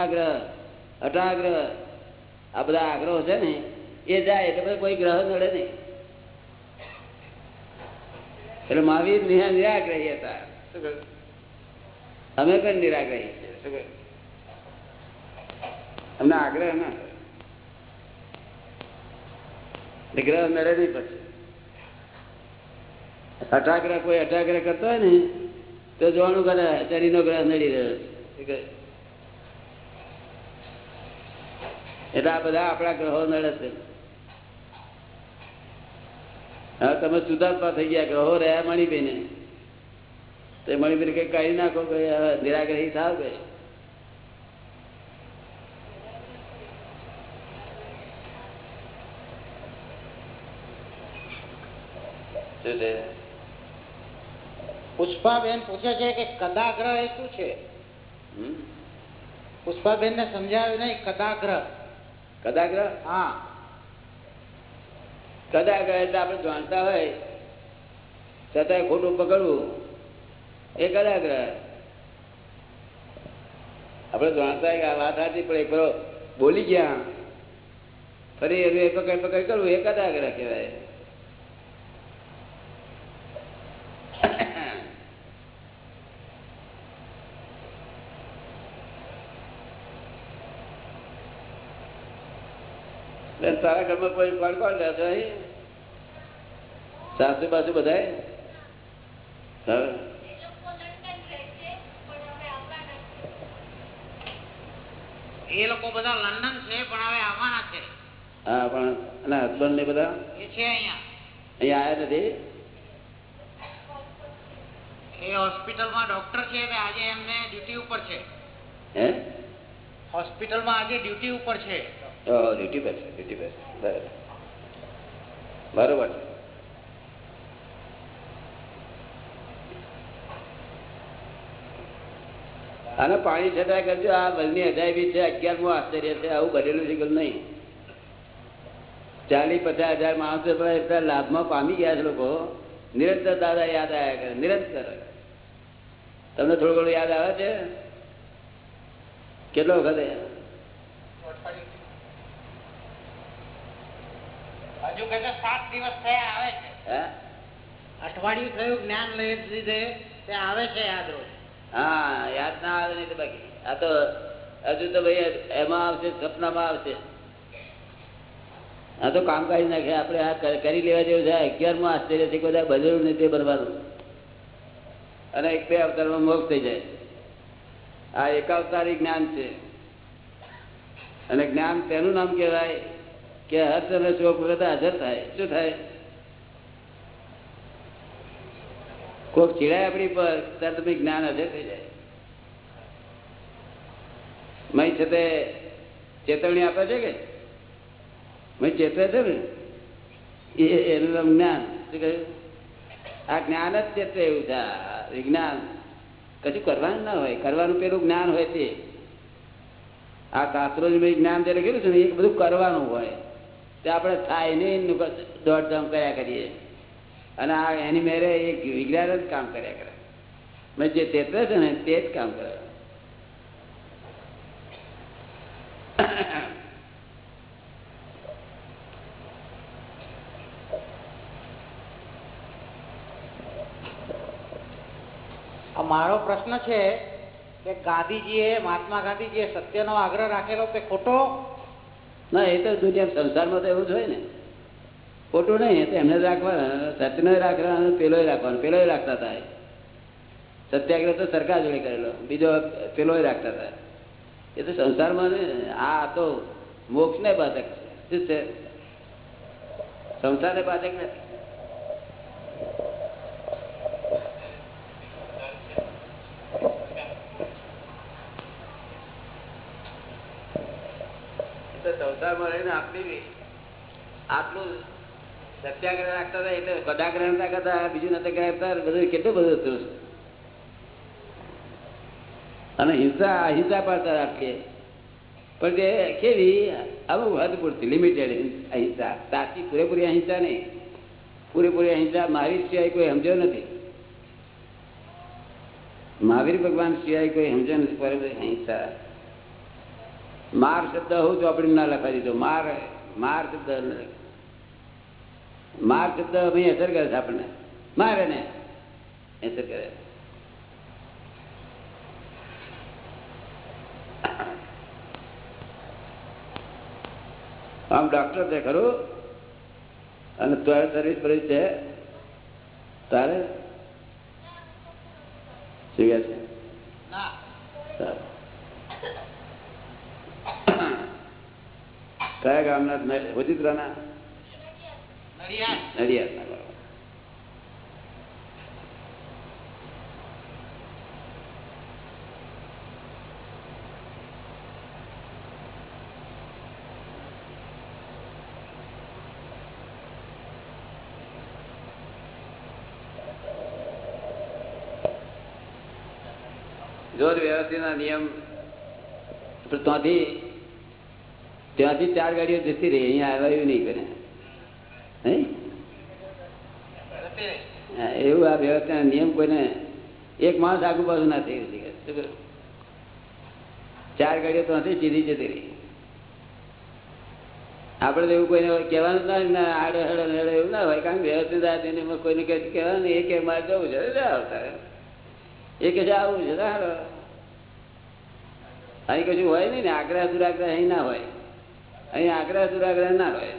આગ્રહ હટાગ્રહ આ બધા આગ્રહો છે ને, એ જાય એટલે કોઈ ગ્રહ નડે નહીં. એટલે મહાવીર નિરા- નિરાગ્રહી હતા. અમે પણ નિરાગ્રહી? અમને આગ્રહ ના ગ્રહ નડે નહીં પછી. અઠાગ્રહ કોઈ અઠાગ્રહ કરતો હોય ને, તો જોવાનું કરે શરીરનો ગ્રહ નડી રહ્યો છે શું કહ્યું? એટલે આ બધા આપણા ગ્રહો નડે છે. હવે તમે સુધાર્થમાં થઈ ગયા ગ્રહો રહ્યા મણિબેને તો મણિબેન કઈ કાઢી નાખો કે નિરાગ્રહી થાવ કે? પુષ્પાબેન પૂછે છે કે કદાગ્રહ એ શું છે? હમ? પુષ્પાબેન ને સમજાવ્યું નહીં કદાગ્રહ. કદાગ્રહ હા. કદાગ્રહ એટલે આપણે જાણતા હોય છતાંય ખોટું પકડવું એ કદાગ્રહ આપણે જાણતા હોય કે આ વાત સાચી પણ એક બોલી ગયા ફરી એનું એ પકડ પકડ કરવું એ કદાગ્રહ કહેવાય બેન, તારા ઘરમાં કોઈ કોણ કોણ રહે છે અહીં? સાસુ બાસુ બધાય. એ લોકો બધા લંડન છે પણ હવે આવવાના છે. હા પણ હસબન્ડ ને બધા? એ છે અહીંયા. અહીંયા આવ્યા નથી? એ હોસ્પિટલમાં ડોક્ટર છે એટલે આજે એમને ડ્યુટી ઉપર છે. હે? હોસ્પિટલમાં આજે ડ્યુટી ઉપર છે. અને પાણી છતાં કરજો, આ વલની અજાયબી છે, અગિયારમું આશ્ચર્ય છે, આવું બનેલું છે કે નહીં. ચાલીસ પચાસ હજાર માણસો લાભમાં પામી ગયા છે લોકો. નિરંતર દાદા યાદ આવ્યા કરે, નિરંતર. તમને થોડું ઘણું યાદ આવે છે? કેટલો વખત હજુ કે સાત દિવસ થયા આવે છે. અઠવાડિયું થયું જ્ઞાન લઈ લીધે તે આવે છે યાદ રોજ. હા યાદ ના આવે નહીં બાકી. આ તો હજુ તો ભાઈ એમાં આવશે સપનામાં આવશે. આ તો કામ કાઢી નાખે આપણે આ કરી લેવા જેવું છે. અગિયારમાં આશ્ચર્ય છે બધા બજરું નહીં તે બનવાનું. અને એક બે અવતારમાં મોક્ષ થઈ જાય. આ એક અવતારી જ્ઞાન છે. અને જ્ઞાન તેનું નામ કહેવાય. કે હર્ષ અને વખતે હાજર થાય, શું થાય? કોક ચીડાય આપણી પર, ત્યારે તમે જ્ઞાન હાજર થઈ જાય. મય છે તે ચેતવણી આપે છે કે? મય ચેતવે છે ને? એ એનું નામ જ્ઞાન. શું કહ્યું? આ જ્ઞાન જ ચેતવે એવું છે. વિજ્ઞાન કશું કરવાનું ના હોય. કરવાનું પેલું જ્ઞાન હોય તે. આ શાસ્ત્રો મેં જ્ઞાન જે લખેલું છે ને, એ બધું કરવાનું હોય. તે આપણે થાય નહીં દોડધામ કર્યા કરીએ. અને આ એની મેરે એક વિજ્ઞાન જ કામ કર્યા કરે. મેં જે ચેતવે છે ને તે જ કામ કરે. મારો પ્રશ્ન છે કે ગાંધીજીએ, મહાત્મા ગાંધીજીએ સત્યનો આગ્રહ રાખેલો તે ખોટો? ના, એ તો દુનિયા સંસારમાં તો એવું જ હોય ને. ખોટું નહીં તો એમને જ રાખવાના. સત્યનો રાખવાનો, પેલો રાખવાનો. પેલો રાખતા હતા સત્યાગ્રહ તો સરકાર જોડે કરેલો. બીજો પેલો રાખતા હતા. એ તો સંસારમાં આ તો મોક્ષ ને બાધક છે. શું છે? સંસારને બાધક નથી એ તો સંસારમાં રહીને આપણી આટલું સત્યાગ્રહ રાખતા હતા, એટલે કદાગ્રહ નતા કરતા, બીજું નથી કરતા બધું કેટલું બધું હતું અને હિંસા, અહિંસા પાડતા રાખીએ પણ તે કેવી, અમુક હદ પૂરતી લિમિટેડ અહિંસા. સાચી પૂરેપૂરી અહિંસા નહીં. પૂરેપૂરી અહિંસા મહાવીર સિવાય કોઈ સમજ્યો નથી. મહાવીર ભગવાન સિવાય કોઈ સમજ્યો નથી પૂરેપૂરી અહિંસા. માર શબ્દ હું ચોપડી ના લખાઈ દીધો. માર માર શબ્દ માર શબ્દ અહીં અસર કરે છે આપણને. મારે ને અસર કરે. આમ ડોક્ટર છે ખરું? અને તારે સર્વિસ બર્વિસ છે. તારે? શું છે? ના. સારું. કયા ગામના હોજીત્રાના નડિયાદ નડિયાદના બરાબર. જો વ્યવસ્થિતના નિયમ તો ત્યાંથી ત્યાંથી ચાર ગાડીઓ જતી રહી, અહીંયા આવ્યું નહીં કરે રહી. એવું આ વ્યવસ્થાના નિયમ કોઈને એક માણસ આગુ બાજુ ના થઈ શકે ચાર ગાડીઓ તો નથી સીધી જતી રહી આપણે તો એવું કોઈને કહેવાનું ના ના, આડે, હડે, નડે એવું ના હોય, કારણ કે વ્યવસ્થિત આ તેને કોઈને કઈ કહેવાનું. એ કે મારે જવું છે આવતા એ કે છે આવું છે હાલો. અહીં કશું હોય નહીં ને આગ્રહ દુરાગ્રહ અહીં ના હોય અહીં આગ્રહ દુરાગ્રહ ના રહે.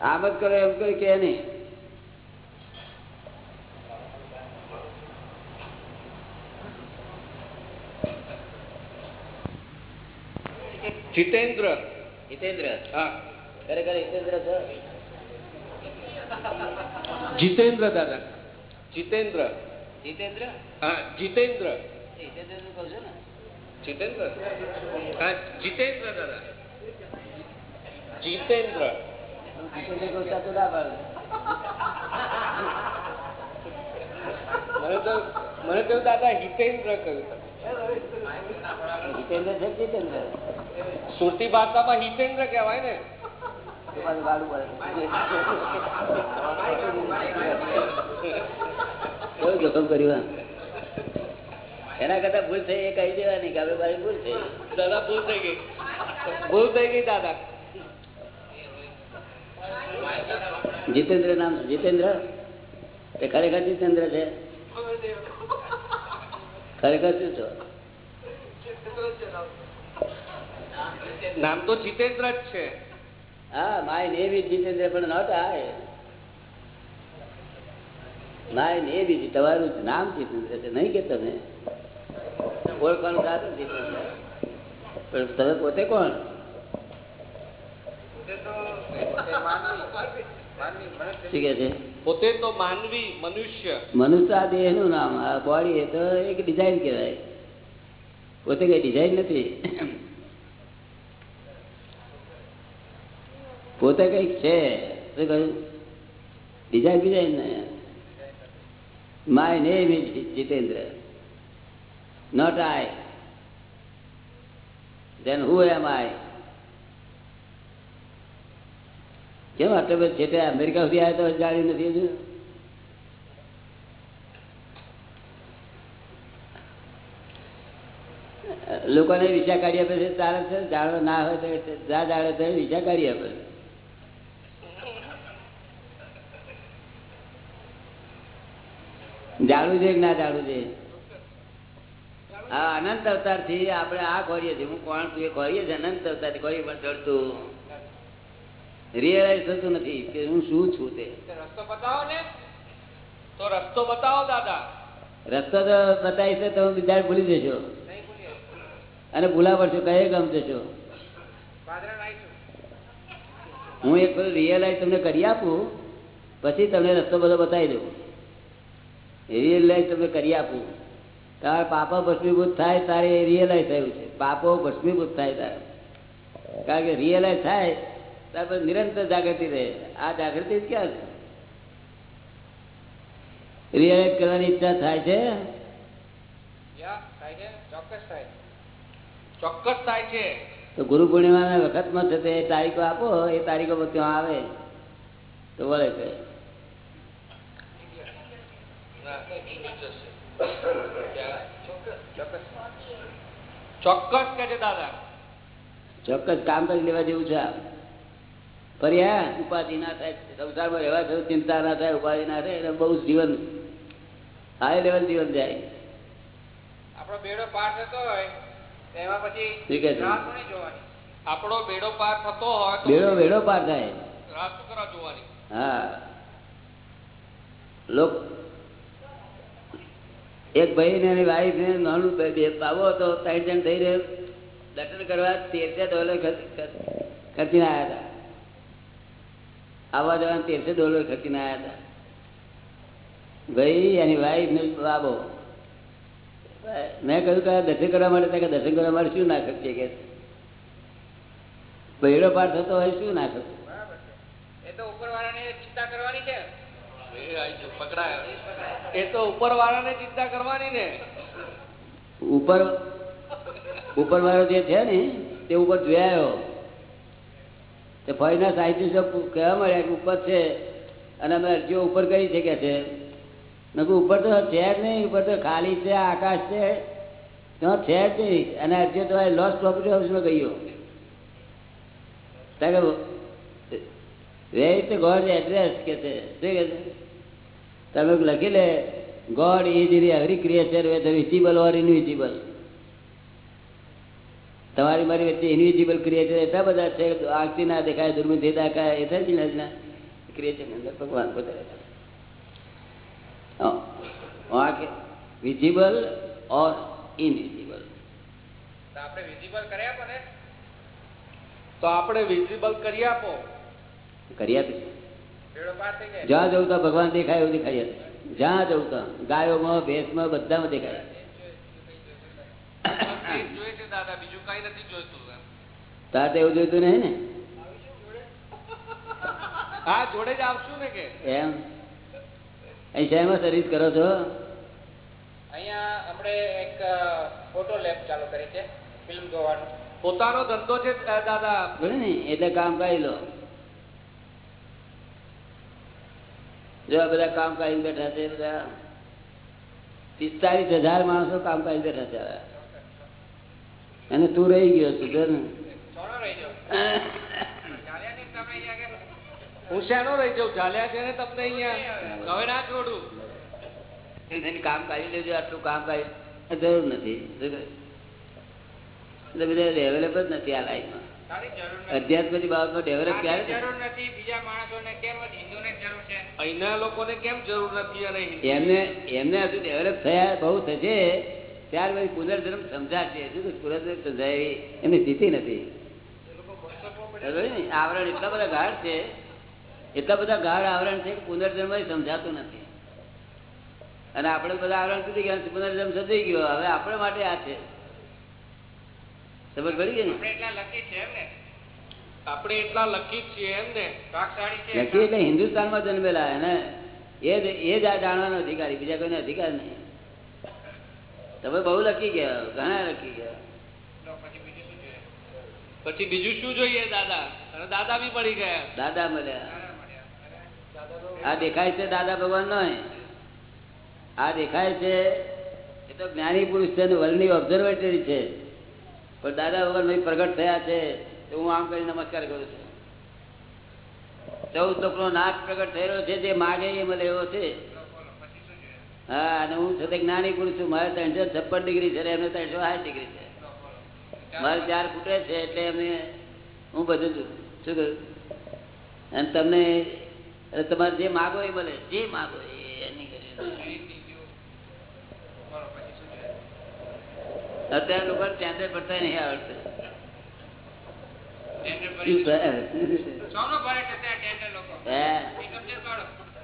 આમ જ કરો એમ કોઈ કે નહીં. જીતેન્દ્ર. હા. ખરેખર હિતેન્દ્ર છો? જીતેન્દ્ર દાદા. જીતેન્દ્ર. જીતેન્દ્ર? હા જીતેન્દ્ર. જીતેન્દ્ર કહું છું ને. જીતેન્દ્ર? હા જીતેન્દ્ર દાદા. જીતેન્દ્ર. મને તો મને તો દાદા હિતેન્દ્ર કહ્યું. હિતેન્દ્ર છે જીતેન્દ્ર? સુરતી ભાષામાં હિતેન્દ્ર કહેવાય ને. જોખમ કર્યું એના કરતા ભૂલ થઈ એ કહી દેવાની કે આપડે મારી ભૂલ થઈ. દાદા ભૂલ થઈ ગઈ. ભૂલ થઈ ગઈ દાદા. જીતેન્દ્ર નામ જીતેન્દ્ર? એ ખરેખર જીતેન્દ્ર છે? ખરેખર શું છો? નામ તો જીતેન્દ્ર જ છે. હા માય નેવી જીતેન્દ્ર પણ નોટ આય માય નેવી તમારું નામ જીતેન્દ્ર છે નહીં કે તમે? ઓળખાણ સારું જીતેન્દ્ર. પણ તમે પોતે કોણ? શું કે છે? પોતે તો માનવી મનુષ્ય. મનુષ્ય આ દેહનું નામ આ બોડી એ તો એક ડિઝાઇન કહેવાય. પોતે કઈ ડિઝાઇન નથી. પોતે કંઈક છે. શું કહ્યું? ડિઝાઇન ડિઝાઇન ને. My name is Jitendra not I then who am I કેમ આટલો બધો છે તે અમેરિકા સુધી આવ્યો તો જાણ્યું નથી હજુ? લોકોને વિઝા કાઢી આપે છે, ચાલે છે જાણવા ના હોય તો જા જાણે તો વિઝા કાઢી આપે જાણવું છે કે ના જાણવું છે અનંત અવતારથી આપણે આ કરીએ છીએ. હું કોણ તું એ ખોરીએ છીએ, અનંત અવતારથી કોઈ પણ ચડતું. રિયલાઇઝ થતું નથી કે હું શું છું તે. રસ્તો બતાવો ને. તો રસ્તો બતાવો દાદા. રસ્તો તો બતાવીશ તો તમે બીજા ભૂલી જશો. અને ભૂલા પડશો કયે ગમ જશો. હું એક બધું રિયલાઇઝ તમને કરી આપું પછી તમને રસ્તો બધો બતાવી દઉં. રિયલાઇઝ તમને કરી આપું. તારે પાપો ભસ્મીભૂત થાય તારે રિયલાઇઝ થયું છે. પાપો ભસ્મીભૂત થાય તારે. કારણ કે રિયલાઇઝ થાય ત્યાર નિરંતર જાગૃતિ રહે. આ જાગૃતિ ક્યાં છે? રિયલાઇઝ કરવાની ઈચ્છા થાય છે? ચોક્કસ થાય ચોક્કસ થાય છે. તો ગુરુ પૂર્ણિમાના વખતમાં છે તે તારીખો આપો એ તારીખો ત્યાં આવે. તો વળે છે. ચોક્કસ. કે છે દાદા? ચોક્કસ કામ કરી લેવા જેવું છે આ. ફરી હા ઉપાધિ ના થાય સંસારમાં રહેવા થયું ચિંતા ના થાય ઉપાધિ ના થાય એટલે બહુ જીવન હાઈ લેવલ જીવન જાય. આપણો બેડો પાર થતો હોય એમાં પછી જોવાની? આપણો બેડો પાર થતો હોય બેડો બેડો પાર થાય. જોવાની? હા. લોક એક ભાઈ ને એની વાઈફ ને નાનું બાબો હતો ત્રણ જણ થઈ રહ્યો. દર્શન કરવા તેર ડોલર ખર્ચ- ખર્ચ- ખર્ચીને આવ્યા હતા. આવવા જવાના તેરસો ડોલર ખર્ચીને આવ્યા હતા. ભાઈ એની વાઈફ ને બાબો મેં કહ્યું કે દર્શન કરવા માટે કે દર્શન કરવા માટે શું ના ખર્ચે? કે પહેલો પાર થતો હોય શું ના ખર્ચે? બરાબર એ તો ઉપરવાળાને ચિંતા કરવાની છે. એ તો ઉપર પકડાયો. એ તો ઉપરવાળાને ચિંતા કરવાની ને ઉપર ઉપર વાળો જે છે ને તે ઉપર જોયાયો તે ફરીના સાહિત્ય કહેવા મળ્યા કે ઉપર છે, અને અમે અરજીઓ ઉપર કરી છે કે છે. નકું ઉપર તો છે જ નહીં, ઉપર તો ખાલી છે, આકાશ છે. ત્યાં છે જ નહીં, અને અરજીઓ તો લોસ પ્રોપર્ટી હાઉસમાં ગયો વેર ઇઝ ગોડ એડ્રેસ કે છે? શું કે છે? તમે લખી લે God is in every creature whether visible or invisible તમારી મારી વચ્ચે ઇન્વિઝિબલ ક્રિએટર એટલા બધા છે આંખથી ના દેખાય દુર્બીનથી દેખાય એટલા જ ના. ક્રિએચર અંદર ભગવાન પોતે વિઝિબલ ઓર ઇનવિઝિબલ તો આપણે વિઝિબલ કરી આપો ને તો આપણે વિઝિબલ કરી આપો. કરી આપી જાય. જવું તો ભગવાન દેખાય એવું દેખાય. જ્યાં જવું ગાયોમાં ભેંસમાં બધામાં દેખાય. જ જોઈએ છે દાદા બીજું કઈ નથી જોઈતું. તાર એવું જોઈતું નહીં ને? હા જોડે જ આવશું ને કે. એમ? અહીં શેમાં સર્વિસ કરો છો? અહીંયા આપણે એક ફોટો લેબ ચાલુ કરી છે ફિલ્મ જોવાનું. પોતાનો ધંધો છે દાદા. બને ને એટલે કામ કરી લો. જો આ બધા કામ કરીને બેઠા છે બધા પિસ્તાલીસ હજાર માણસો કામ કરીને બેઠા છે. અને તું રહી ગયો છું જો ને ને અહીંયા? હું શેનો રહી જાઉં? ચાલ્યા છે ને તમને અહીંયા હવે. ના છોડું કામ કાઢી લેજો આટલું કામ કાઢી. જરૂર નથી. એટલે બધા ડેવલપ જ નથી આ લાઈફમાં અધ્યાત્મની બાબતમાં ડેવલપ ક્યારે જરૂર નથી. બીજા માણસોને કેમ? હિન્દુ હિન્દુને જરૂર છે. અહીંના લોકોને કેમ જરૂર નથી અને એમને એમને હજુ ડેવલપ થયા બહુ થશે. ત્યાર પછી પુનર્જન્મ સમજાશે. હજુ પુનર્જન્મ સમજાય. એમની સ્થિતિ નથી. આવરણ એટલા બધા ગાઢ છે. એટલા બધા ગાઢ આવરણ છે કે પુનર્જન્મ સમજાતું નથી. અને આપણે બધા આવરણ સુધી ગયા પુનર્જન્મ સમજાઈ ગયો. હવે આપણે માટે આ છે. સમજ પડી ગઈ ને? આપણે એટલા લકી એમ ને? લકી છીએ એમ ને? લખી એટલે. હિન્દુસ્તાનમાં જન્મેલા એને. એ જ એ જ આ જાણવાનો અધિકારી બીજા કોઈને અધિકાર નહીં. તમે બહુ લખી ગયા ઘણા લખી ગયા. પછી બીજું શું જોઈએ? દાદા? દાદા બી પડી ગયા. દાદા મળ્યા. આ દેખાય છે દાદા ભગવાન નો આ દેખાય છે એ તો જ્ઞાની પુરુષ છે વર્લ્ડની ઓબ્ઝર્વેટરી છે. પણ દાદા ભગવાન ભાઈ પ્રગટ થયા છે તો હું આમ કરી નમસ્કાર કરું છું. ચૌદ લોકનો નાશ પ્રગટ થયેલો છે જે માગે એ મળે એવો છે. હા અને હું છતાં જ્ઞાની પુરુષ છું. મારે ત્રણસો છપ્પન ડિગ્રી છે એમને ત્રણસો આઠ ડિગ્રી છે. મારે ચાર ફૂટે છે એટલે એમને હું બધું શું કહ્યું? અને તમને તમારે જે માગો એ મળે. જે માગો એની કરી. અત્યારે લોકો ટેન્ડર પડતા નહીં આવડતું. ટેન્ડર?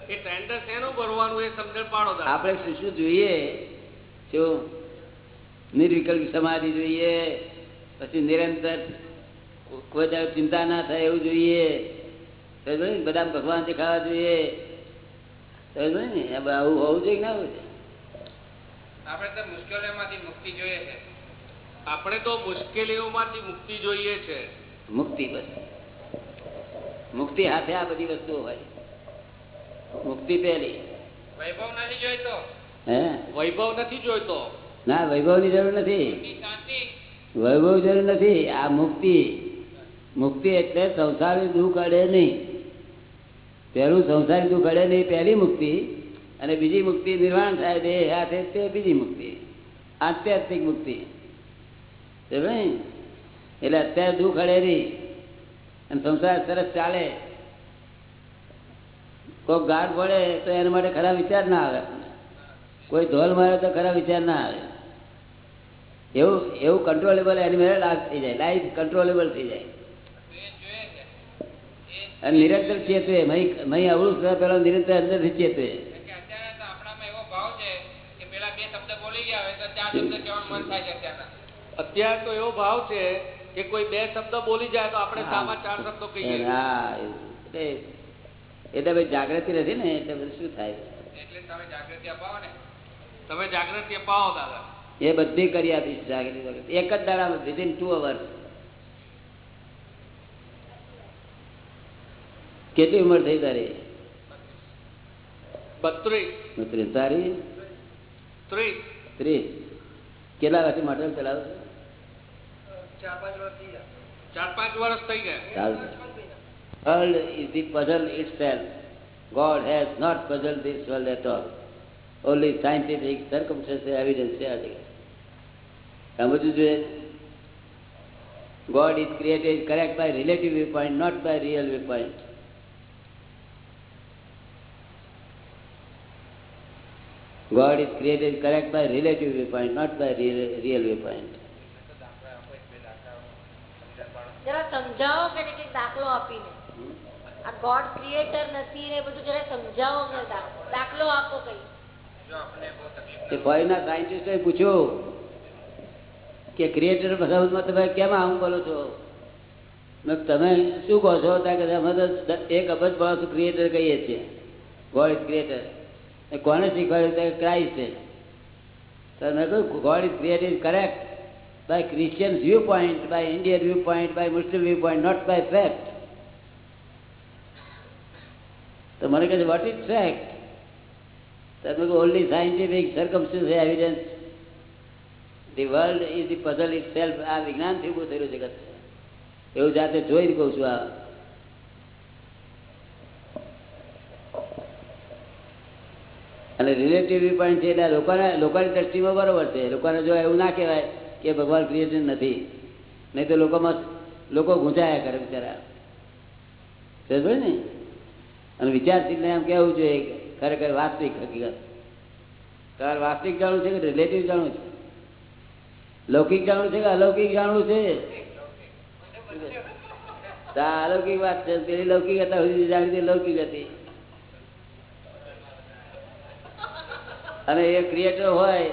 એ ટેન્ડર શેનું ભરવાનું એ સમજણ પાડો આપણે શું શું જોઈએ? જો નિર્વિકલ્પ સમાધિ જોઈએ પછી નિરંતર કોઈ ચિંતા ના થાય એવું જોઈએ? બધા ભગવાન દેખાવા જોઈએ. ને? આવું હોવું જોઈએ ના હોવું જોઈએ? આપણે તો મુશ્કેલીઓમાંથી મુક્તિ જોઈએ છે. આપણે તો મુશ્કેલીઓમાંથી મુક્તિ જોઈએ છે. મુક્તિ બસ. મુક્તિ હાથે આ બધી વસ્તુઓ હોય. મુક્તિ પહેલી વૈભવ નથી જોઈતો? હે? વૈભવ નથી જોઈતો? ના વૈભવની જરૂર નથી. વૈભવ જરૂર નથી. આ મુક્તિ. મુક્તિ એટલે સંસારી દુઃખ અડે નહીં. પહેલું સંસારી દુઃખ અડે નહીં પહેલી મુક્તિ. અને બીજી મુક્તિ નિર્વાણ થાય તે હાથે તે બીજી મુક્તિ. આત્યાત્મિક મુક્તિ? એટલે અત્યારે દુઃખ અડે નહીં. અને સંસાર સરસ ચાલે. કોઈ ગાઢ પડે તો એના માટે ખરાબ વિચાર ના આવે. કોઈ ધોલ મારે તો ખરાબ વિચાર ના આવે. એવું એવું કંટ્રોલેબલ એની મેળે લાભ થઈ જાય. લાઈફ કંટ્રોલેબલ થઈ જાય. અને નિરંતર ચેતવે. મહી અવળું થતા પેલા નિરંતર અંદરથી ચેતવે. અત્યારે તો આપણામાં એવો ભાવ છે કે પેલા બે શબ્દ બોલી ગયા હોય તો ચાર શબ્દ કહેવાનું મન થાય અત્યારના. અત્યારે તો એવો ભાવ છે કે કોઈ બે શબ્દ બોલી જાય તો આપણે સામા ચાર શબ્દો કહીએ. હા એટલે ભાઈ જાગૃતિ નથી ને એટલે શું થાય? એટલે તમે જાગૃતિ અપાવો ને. તમે જાગૃતિ અપાવો દાદા. એ બધી કરી આપીશ જાગૃતિ. એક જ દાડામાં વિધિન ટુ અવર્સ કેટલી ઉંમર થઈ તારી? બત્રીસ. તારી? ત્રીસ. ત્રીસ. કેટલા વર્ષથી મોટર ચલાવો છો? ચાર પાંચ વર્ષ થઈ ગયા. ચાલશે. World is the puzzle itself. God has not puzzled this world at all. Only scientific circumstances evidence છે આ જગ્યાએ. સમજવું જોઈએ God is created correct by relative viewpoint, not by real viewpoint. God is created correct by relative viewpoint, not by real, real viewpoint. જરા સમજાવો કે કંઈક દાખલો આપીને આ ગોડ ક્રિએટર નથી ને બધું જરા સમજાવો કે દાખલો આપો કઈ. તે ફોરેનના સાયન્ટિસ્ટોએ પૂછ્યું કે ક્રિએટર બધામાં તમે કેમ આવું બોલો છો? તમે શું કહો છો? ત્યાં કે અમે તો એક અબજ માણસો ક્રિએટર કહીએ છીએ. ગોડ ઇઝ ક્રિએટર કોને શીખવાડ્યું? ક્રાઇસ્ટ તો મેં કહ્યું God is created correct by Christian viewpoint by Indian viewpoint by Muslim viewpoint not by fact તો મને કહે વોટ ઇઝ ફેક્ટ તમે only scientific circumstance evidence the world is the puzzle itself આ વિજ્ઞાનથી ઊભું થયેલું જગત એવું જાતે જોઈને કહું છું આ. અને રિલેટિવ પણ છે એટલે લોકોને, લોકોની દ્રષ્ટિમાં બરોબર છે. લોકોને જો એવું ના કહેવાય કે ભગવાન ક્રિએટર નથી. નહીં તો લોકોમાં લોકો ગુંજાયા કરે બિચારા. સમજ ને? અને વિચારશીલને એમ કહેવું જોઈએ ખરેખર વાસ્તવિક હકીકત. તમારે વાસ્તવિક જાણવું છે કે રિલેટિવ જાણવું છે? લૌકિક જાણવું છે કે અલૌકિક જાણવું છે? અલૌકિક વાત છે. પેલી લૌકિક હતા સુધી જાણતી લૌકિક હતી. અને એ ક્રિએટર હોય,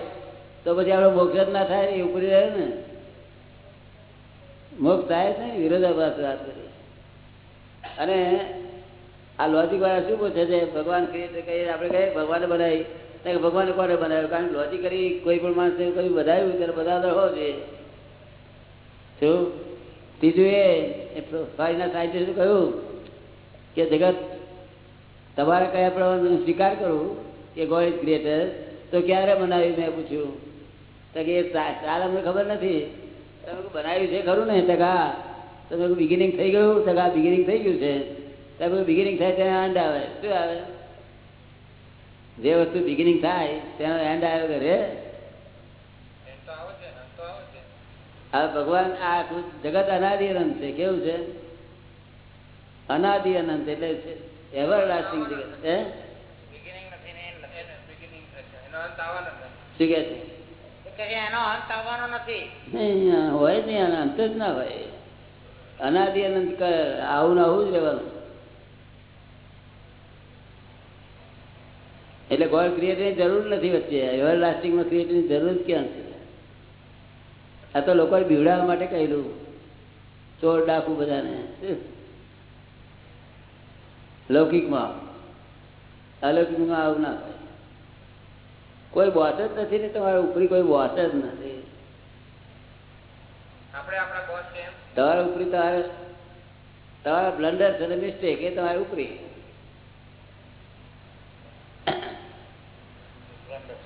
તો પછી આપણે મોક્ષ જ ના થાય એ ઉપરી રહે ને. મોક્ષ થાય જ નહીં, વિરોધાભાસ વાત કરી. અને આ લોજિક વાળા શું પૂછે છે? ભગવાન ક્રિએટર કહીએ આપણે કહીએ ભગવાને બનાવી? ભગવાને કોને બનાવ્યું? કારણ કે લોજિક કરી કોઈ પણ માણસે કયું બધાયું ત્યારે બધા હોવો જોઈએ. શું? ત્રીજું એ ફાઈના સાયન્ટિસ્ટ કહ્યું? કે જગત તમારે કયા પ્રમાણે સ્વીકાર કરવું કે ગોડ ઇઝ ક્રિએટર તો ક્યારે બનાવ્યું? મેં પૂછ્યું. તો કે એ ચાલ અમને ખબર નથી. તમે બનાવ્યું છે ખરું ને? તકા તમે બિગિનિંગ થઈ ગયું? તકા બિગિનિંગ થઈ ગયું છે. બિગિનિંગ થાય ત્યાં એન્ડ આવે. શું આવે? જે વસ્તુ બિગિનિંગ થાય તેનો એન્ડ આવ્યો કરે હવે ભગવાન આ જગત અનાદિ અનંત છે, કેવું છે? અનાદિ અનંત એટલે એવર લાસ્ટિંગ જગત. હે? શું કે હોય જ નહીં અંત જ ના હોય. અનાદિ અનંત આવું ને આવું જ રહેવાનું. એટલે ગોડ ક્રિએટરની જરૂર નથી વચ્ચે. એવર લાસ્ટિંગમાં ક્રિએટરની જરૂર ક્યાં છે? આ તો લોકોએ બીવડાવવા માટે કહેલું. ચોર ડાકુ બધાને. લૌકિકમાં. અલૌકિકમાં આવું ના થાય. કોઈ બોસ જ નથી ને તમારા ઉપરી કોઈ બોસ જ નથી. તમારા ઉપરી તમારે તમારા બ્લન્ડર છે મિસ્ટેક એ તમારી ઉપરી.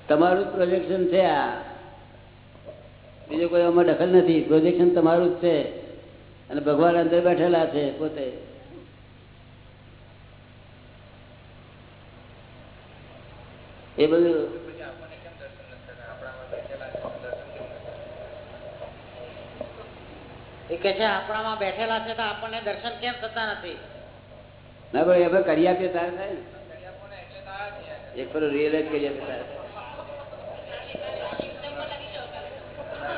તમારું જ પ્રોજેક્શન છે આ. બીજો કોઈ આમાં દખલ નથી. પ્રોજેક્શન તમારું જ છે. અને ભગવાન અંદર બેઠેલા છે પોતે. એ બધું એ કે છે આપણામાં બેઠેલા છે તો આપણને દર્શન કેમ થતા નથી? ના ભાઈ હવે કરી આપીએ તારે થાય એક ફરો રિયલાઇઝ કરી આપીએ તારે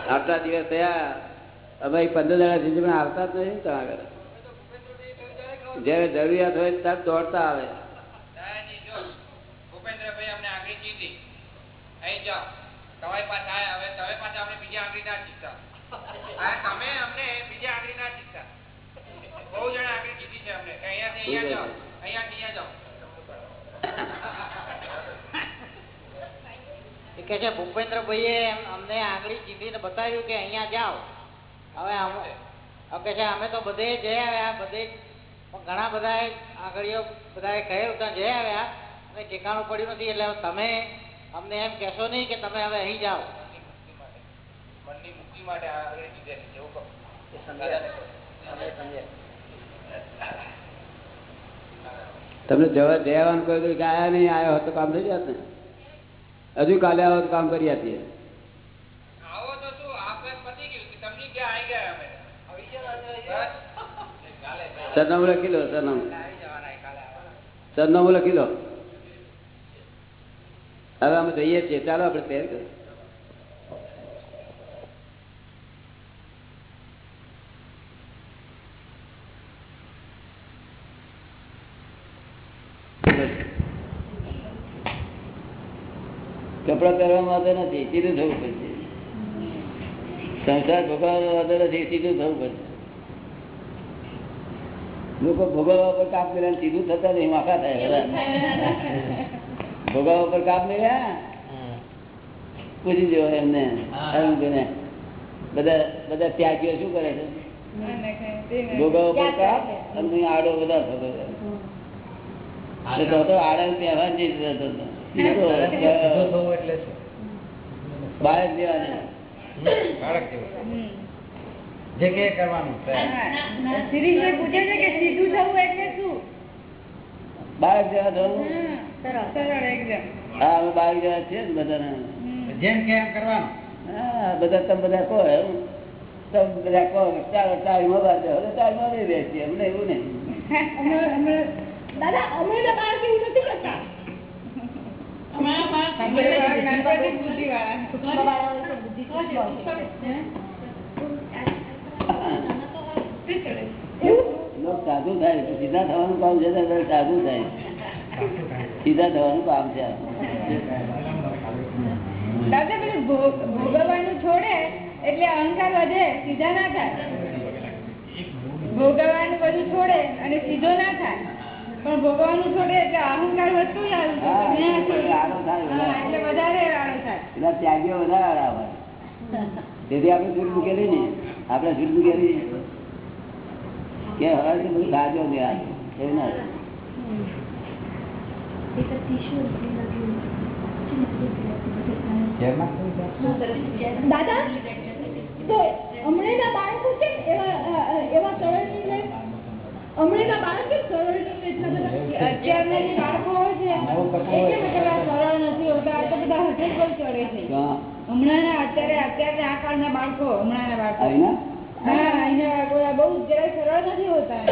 આટલા દિવસ થયા અમે પંદર દાડા સુધી પણ આવતા જ નથી ત્યાં આગળ જયારે જરૂરિયાત હોય ત્યારે દોડતા આવે. તમે અમને બીજી આગળ ના જીતતા બહુ જણા આગળ જીતી છે અમને. અહીંયા અહીંયા જાઓ અહીંયાથી અહીંયા જાઓ એ કે છે ભૂપેન્દ્રભાઈએ એમ અમને આંગળી ચીંધીને બતાવ્યું કે અહીંયા જાઓ. હવે અમ- કે છે અમે તો બધે જઈ આવ્યા બધે ઘણા બધા આંગળીઓ બધાએ કહેલું ત્યાં જઈ આવ્યા અને ઠેકાણું પડ્યું નથી એટલે તમે અમને એમ કહેશો નહીં કે તમે હવે અહીં જાઓ. મનની મુક્તિ માટે આ આંગળી ચીંધેલી એવું કહો. તમને જવા જવાનું કહ્યું કોઈ કે આયા નહીં આવ્યો હતો તો કામ થઈ જાત ને. હજુ કાલે આવો તો કામ કરી આપીએ. સરનામું લખી લો સરનામું. સરનામું લખી લો. હવે અમે જઈએ છીએ. ચાલો આપણે તૈયાર કરીએ. કપડા પહેરવા માટે નથી સીધું થવું પડશે. સંસાર ભોગવવા માટે નથી સીધું થવું પડશે. લોકો ભોગવવા પર કાપ કર્યા સીધું થતા નહીં માફા થાય ભોગવવા પર કાપ મેળ્યા પૂછી જો એમને અરુણભાઈને. બધા બધા ત્યાગીઓ શું કરે છે? ભોગવવા પર કાપ અને આડો બધા થતો જાય. એ તો તો આડા પહેરવા જ નહીં થતો બાળક જેવા. જે કે કરવાનું શિરીષભાઈ પૂછે છે કે સીધું થવું એટલે શું? બાળક જેવા થવું હા અમે બાળક જેવા છીએ ને બધાને. જેમ કે એમ કરવાનું. હા બધા તમે બધા કહો એમ. તમે બધા કહો કે ચાલો તાળીમાં બાદ હવે તાળીમાં લઈ બેસીએ અમને એવું નહીં. દાદા અમે તો બાળક એવું નથી કરતા ગણપતિ બુદ્ધિવાળા. એવું? લોક સાધુ થાય સીધા થવાનું કામ છે તો સાધુ થાય સીધા થવાનું કામ છે દાદા પેલું ભોગવવાનું છોડે એટલે અહંકાર વધે સીધા ના થાય ભોગવવાનું બધું છોડે અને સીધો ના થાય પણ ભોગવવાનું છોડે એટલે અહંકાર વધતો જાય એટલે વધારે થાય. ત્યાગીઓ વધારે હોય. તેથી આપણે છૂટ મૂકેલી ને. આપણે છૂટ મૂકેલી કે હવે તો બધું સાજો છે આ. એવું ના. દાદા તો હમણાંના બાળકો છે એવા એવા સરળ નિર્ણય બાળક સરળ એટલા બધા અત્યારના જે બાળકો હોય છે એ કેમ સરળ નથી હોતા? તો બધા હઠેલ પર ચડે છે. ક્યાં? હમણાંના અત્યારે આ કાળના બાળકો હમણાંના બાળકો. અહીંના? હા અહીંના બાળકો બહુ જરાય સરળ નથી હોતા.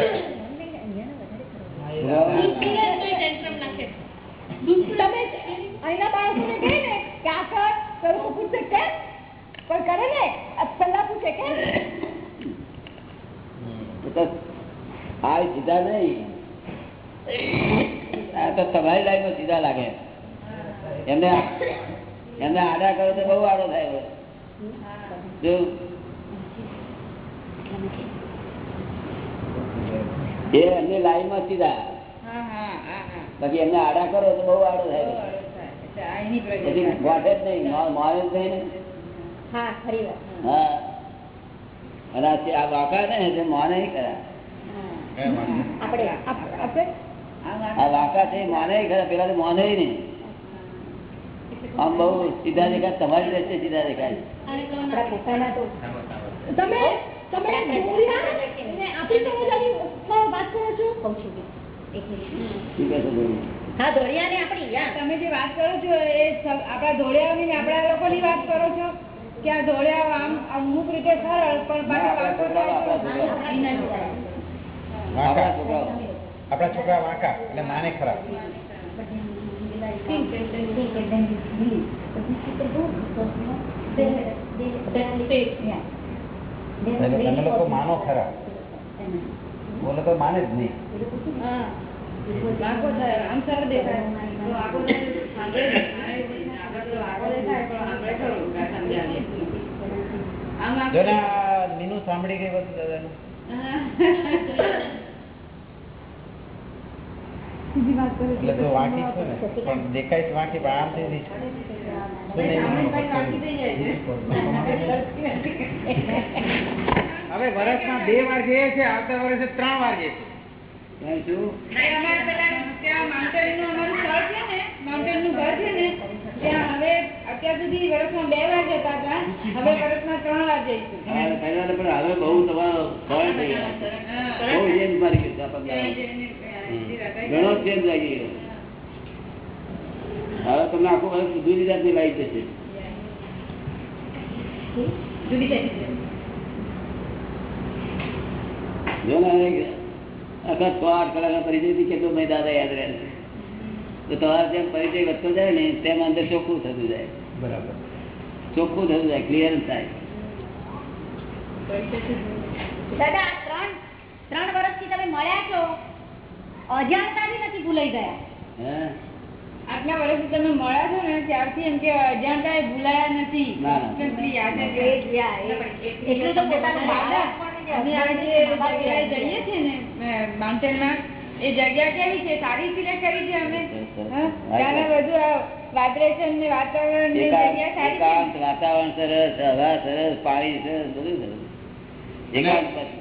તમે અહીંના બાળકોને કહે ને કે આ કર પૂછે કેમ? પણ કરે ને? પહેલા પૂછે કેમ? તો આ સીધા નહીં. આ તો તમારી લાઈનમાં સીધા લાગે. એમને એમને આડા કરો તો બહુ આડો થાય જો. એ એમની લાઈનમાં સીધા. બાકી એમને આડા કરો તો બહુ આડો થાય. પછી જ નહીં મારે જ નહીં ને હા. અને આ વાકા ને મોને નહીં ખરા આપણે આપ- આપણે આ વાંકા છે એ ખરા પેલા તો નહીં. આમ બહુ સીધા દેખાય તમારી દ્રષ્ટિએ સીધા દેખાય. આપણા તમે વાત? હા આપણી જે વાત કરો છો એ આપડા આપણા ધોળિયાઓની આપડા લોકો ની વાત કરો છો કે આ ધોળિયા આમ અમુક રીતે સરળ પણ પાછા વાંકો થાય તો- આપણા છોકરાઓ આપણા છોકરા વાંકા એટલે માને ખરાબ તમે લોકો માનો ખરા બોલો તો માને જ નહીં હા વાંકો થાય આમ સરળ દેખાય તો વાંકો થાય તો સાંભળે નહીં. આગળ તો વાંકો દેખાય પણ સાંભળે ખરું કે આ સમજાવીએ. આમ વાંકો જો ને આ નીનું સાંભળી ગઈ બધું દાદાનું સીધી વાત કરો એટલે તો વાંકી છું ને પણ દેખાય છે વાંકી પણ આમ થઈ. હવે વર્ષમાં બે વાર જે છે આવતા વર્ષે ત્રણ વાર સ્થળ છે બહુ તમારો ઘણો ચેન્જ લાગી ગયો. હવે તમને આખું વર્ષ જુદી જાતની લાઈફ જશે. જુદી થઈ ગઈ. જો ને હવે આખા છ આઠ કલાકના પરિચયથી કેટલો મેં દાદા યાદ રહે છે. તો તમારે જેમ પરિચય વધતો જાય ને તેમ અંદર ચોખ્ખું થતું જાય. બરાબર. ચોખ્ખું થતું જાય ક્લિયર થાય. દાદા ત્રણ ત્રણ વર્ષથી તમે મળ્યા છો? અજાણતાથી નથી ભૂલાઈ ગયા. આટલા વર્ષથી તમે મળ્યા છો ને ત્યારથી એમ કે અજાણતા એ ભૂલાયા નથી. એ એટલું તો પોતાનું જઈએ છીએ ને માઉન્ટેનમાં. જગ્યા કેવી છે? સારી સિલેક્ટ કરી છે અમે? હા? બધું વાઇબ્રેશન ને વાતાવરણ જગ્યા સારી વાતાવરણ સરસ હવા સરસ પાણી સરસ બધું સરસ. એકાંત.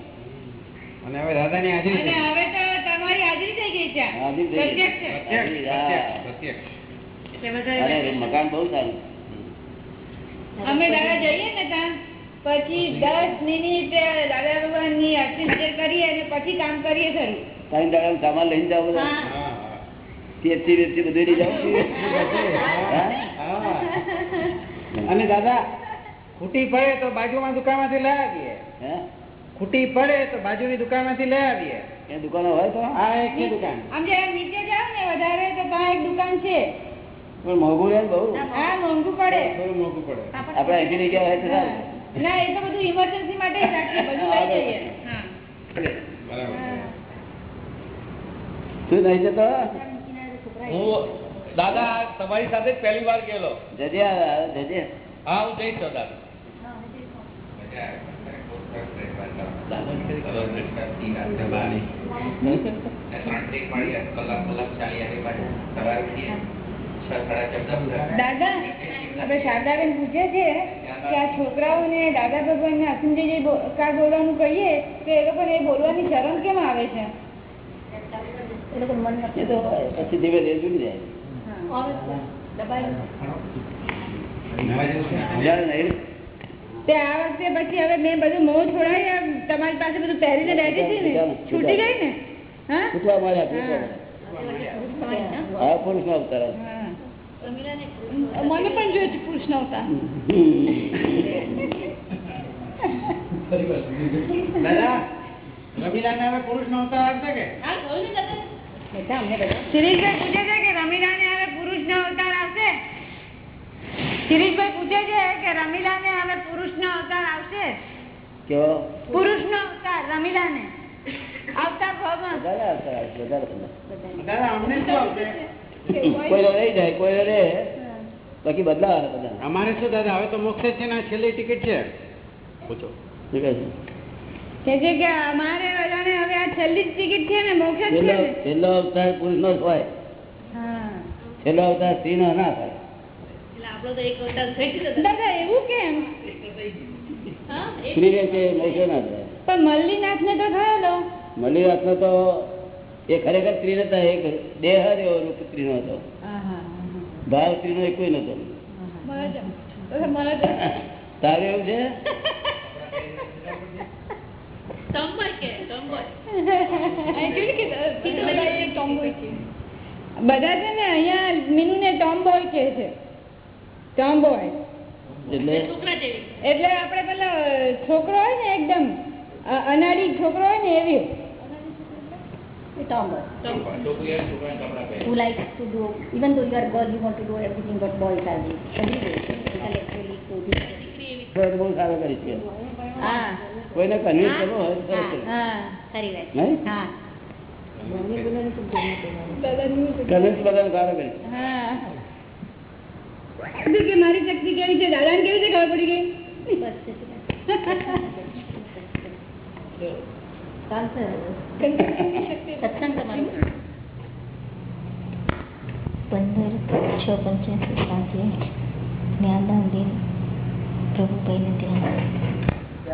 અને હવે દાદાની હાજરી અને હવે તો તમારી હાજરી થઈ ગઈ છે. હાજરી થઈ ગઈ. પ્રત્યક્ષ છે. પ્રત્યક્ષ પ્રત્યક્ષ પ્રત્યક્ષ. એટલે વધારે મકાન બહુ સારું. અમે દાદા જઈએ ને ત્યાં પછી દસ મિનિટ દાદા ભગવાનની આરતી કરીએ અને પછી કામ કરીએ ખરું. તારી દાદા સામાન લઈને જાવ. હા. પેપ્સી બધું લઈ જાવ હા? હા. અને દાદા ખૂટી પડે તો બાજુમાં દુકાનમાંથી લઈ આવીએ. હે? ખૂટી પડે તો બાજુની દુકાનમાંથી લઈ આવીએ. એ દુકાનો હોય તો? આ એક દુકાન. આમ નીચે જાવ ને વધારે તો ત્યાં એક દુકાન છે. પણ મોંઘું રહે બહુ? હા મોંઘું પડે. થોડું મોંઘું પડે. આપડે અહીંથી લઈ ગયા હોય તો ના એ તો બધું ઇમરજન્સી માટે જ રાખીએ બધું લઈ જઈએ. હા. બરાબર. શું નહીં જતો? હું દાદા તમારી સાથે પેલી પહેલી વાર ગયેલો. જજે જજે. હા હું જઈશ દાદા. દાદા આપણે શારદાબેન પૂછે છે કે આ છોકરાઓને દાદા ભગવાન ના અસિંજય કાર બોલવાનું કહીએ તો એ લોકોને એ બોલવાની શરમ કેમ આવે છે? પછી ધીમે ધીમે છૂટી જાય. તે આ વખતે પછી હવે મેં બધું મોં છોડાવી આમ તમારી પાસે બધું પહેરીને બેઠી હતી ને? છૂટી ગઈ ને? હા? છૂટવા મળ્યા છૂટવા મળ્યા હા. પુરુષ નો અવતાર આવે. હા. મને પણ જોઈએ છે પુરુષ નહોતા દાદા રમીલાને હવે પુરુષ નો અવતાર આવશે કે બધા અમને બધા શિરીષભાઈ પૂછે છે કે રમીલાને હવે પુરુષનો અવતાર આવશે? શિરીષભાઈ પૂછે છે કે રમીલાને હવે પુરુષનો અવતાર આવશે કેવો પુરુષનો અવતાર રમીલાને. આવતા ભાવમાં? વધારે અવતાર આવે, વધારે અવતાર. અમને શું આવશે. કોઈ રહી જાય કોઈ રહે બાકી બદલાવ બધા અમારે શું દાદા હવે તો મોક્ષ છે ને છેલ્લી ટિકિટ છે? પૂછો. કે છે કે અમારે બધાને હવે આ છેલ્લી ટિકિટ છે ને મોક્ષ જ છે છેલ્લો હોય. છેલ્લો અવતાર પુરુષ નો જ અવતાર દાદા એવું કેમ? સ્ત્રી રહે છે મોક્ષ ના થાય પણ મલ્લીનાથ ને તો થયેલો. મલ્લીનાથ નો તો એ ખરેખર સ્ત્રી નતા એક દેહ રૂપ સ્ત્રી નો હતો ભાવ સ્ત્રી નો એક નતો તારે એવું છે? બધા છે ને અહિયાં મીનુ ને ટોમ્બોય કે છે. ટોમ્બોય એટલે એટલે આપણે પેલો છોકરો હોય ને એકદમ અ- અનાડી છોકરો હોય ને એવી Tomboy. છોકરી અને છોકરાને કપડાં પહેરે Who likes to do, even though you are a girl, you want to do everything what boys are doing. Everything. Intellectually, clothing. તો બહુ સારું કરી છે હા કોઈને કન્વિન્સ કરવો હોય બધાને સારું કરી છે. હા કીધું કે મારી શક્તિ કેવી છે દાદાને કેવી છે ખબર પડી ગઈ બસ ચાલશે સત્સંગ તમારું પંદર છ પંચ્યાસી સાંજે જ્ઞાનદાન દિન પ્રભુભાઈને ત્યાં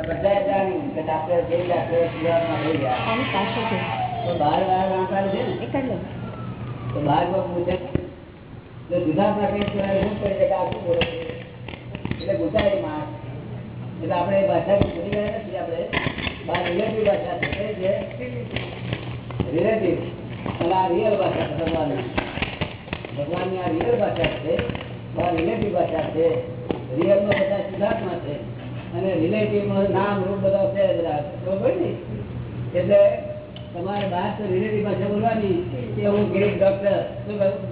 બધાએ જાણ્યું કે ડાક્ટર જે કહે છે આ શું એટલે ગુજરાતી માણસ. એટલે ભાષા ભૂલી આપણે બહાર રિલેટિવ ભાષા છે રિલેટિવ અને આ રિયલ ભાષા છે, ભગવાનની. ભગવાનની આ રિયલ ભાષા છે બહાર રિલેટિવ ભાષા છે. રિયલમાં બધા સિદ્ધાર્થમાં છે. અને રિલેટિવમાં નામ, રૂપ બધા છે બધા. એટલે તમારે બહાર તો રિલેટિવ ભાષા બોલવાની. કે હું ગિરીશ ડોક્ટર. શું કહ્યું